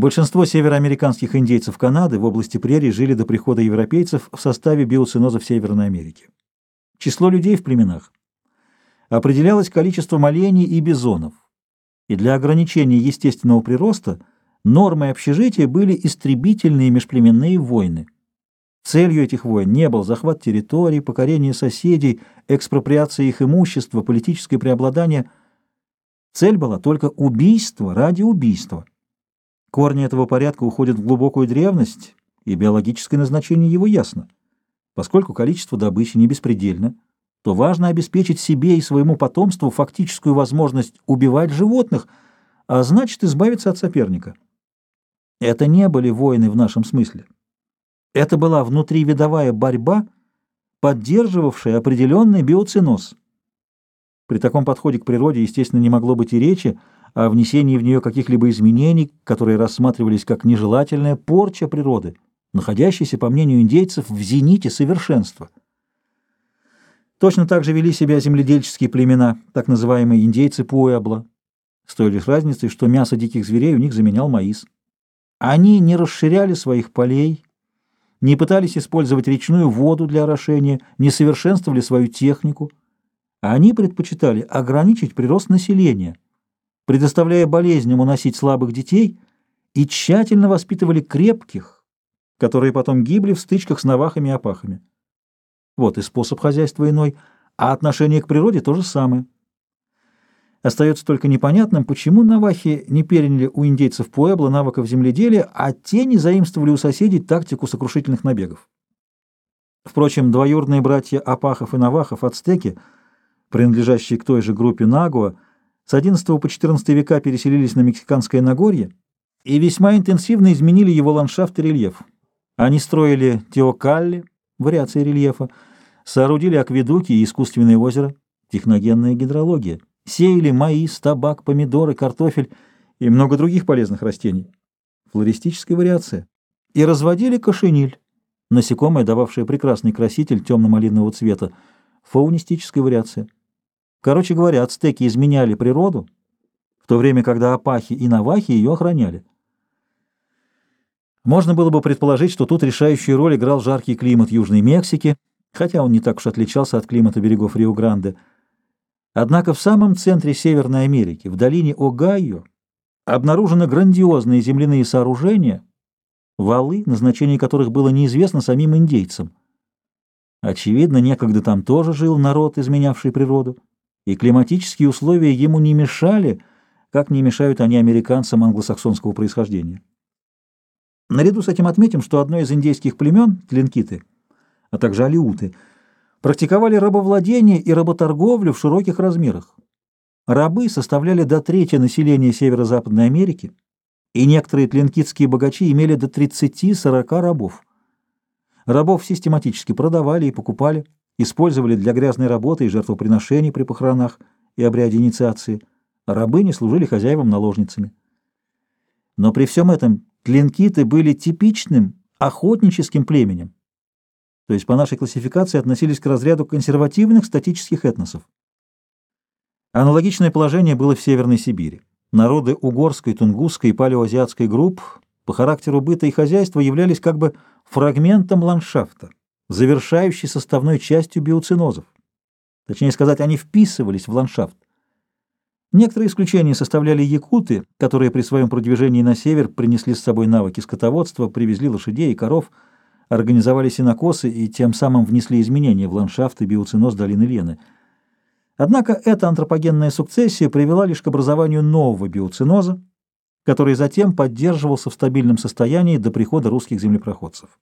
Большинство североамериканских индейцев Канады в области прерий жили до прихода европейцев в составе биоцинозов Северной Америки. Число людей в племенах определялось количеством оленей и бизонов, и для ограничения естественного прироста нормой общежития были истребительные межплеменные войны. Целью этих войн не был захват территорий, покорение соседей, экспроприация их имущества, политическое преобладание. Цель была только убийство ради убийства. Корни этого порядка уходят в глубокую древность, и биологическое назначение его ясно. Поскольку количество добычи не беспредельно, то важно обеспечить себе и своему потомству фактическую возможность убивать животных, а значит избавиться от соперника. Это не были войны в нашем смысле. Это была внутривидовая борьба, поддерживавшая определенный биоциноз. При таком подходе к природе, естественно, не могло быть и речи о внесении в нее каких-либо изменений, которые рассматривались как нежелательная порча природы, находящейся, по мнению индейцев, в зените совершенства. Точно так же вели себя земледельческие племена, так называемые индейцы Пуэбло, с той лишь разницей, что мясо диких зверей у них заменял маис. Они не расширяли своих полей, не пытались использовать речную воду для орошения, не совершенствовали свою технику. Они предпочитали ограничить прирост населения, предоставляя болезням уносить слабых детей, и тщательно воспитывали крепких, которые потом гибли в стычках с навахами и опахами. Вот и способ хозяйства иной, а отношение к природе то же самое. Остается только непонятным, почему навахи не переняли у индейцев Пуэбло навыков земледелия, а те не заимствовали у соседей тактику сокрушительных набегов. Впрочем, двоюродные братья Апахов и Навахов, ацтеки, принадлежащие к той же группе Нагуа, с XI по XIV века переселились на Мексиканское Нагорье и весьма интенсивно изменили его ландшафт и рельеф. Они строили теокалли, вариации рельефа, соорудили акведуки и искусственные озера, техногенная гидрология сеяли маис, табак, помидоры, картофель и много других полезных растений. Флористическая вариация. И разводили кошениль, насекомое, дававшее прекрасный краситель темно-малинового цвета. Фаунистическая вариация. Короче говоря, ацтеки изменяли природу, в то время, когда апахи и навахи ее охраняли. Можно было бы предположить, что тут решающую роль играл жаркий климат Южной Мексики, хотя он не так уж отличался от климата берегов Рио-Гранде, Однако в самом центре Северной Америки, в долине Огайо, обнаружены грандиозные земляные сооружения, валы, назначение которых было неизвестно самим индейцам. Очевидно, некогда там тоже жил народ, изменявший природу, и климатические условия ему не мешали, как не мешают они американцам англосаксонского происхождения. Наряду с этим отметим, что одно из индейских племен, тлинкиты, а также алиуты – практиковали рабовладение и работорговлю в широких размерах. Рабы составляли до трети населения Северо-Западной Америки, и некоторые тленкитские богачи имели до 30-40 рабов. Рабов систематически продавали и покупали, использовали для грязной работы и жертвоприношений при похоронах и обряде инициации. Рабыни служили хозяевам-наложницами. Но при всем этом тленкиты были типичным охотническим племенем, то есть по нашей классификации относились к разряду консервативных статических этносов. Аналогичное положение было в Северной Сибири. Народы угорской, тунгусской и палеоазиатской групп по характеру быта и хозяйства являлись как бы фрагментом ландшафта, завершающей составной частью биоцинозов. Точнее сказать, они вписывались в ландшафт. Некоторые исключения составляли якуты, которые при своем продвижении на север принесли с собой навыки скотоводства, привезли лошадей и коров – организовали синокосы и тем самым внесли изменения в ландшафт и биоциноз долины Лены. Однако эта антропогенная сукцессия привела лишь к образованию нового биоциноза, который затем поддерживался в стабильном состоянии до прихода русских землепроходцев.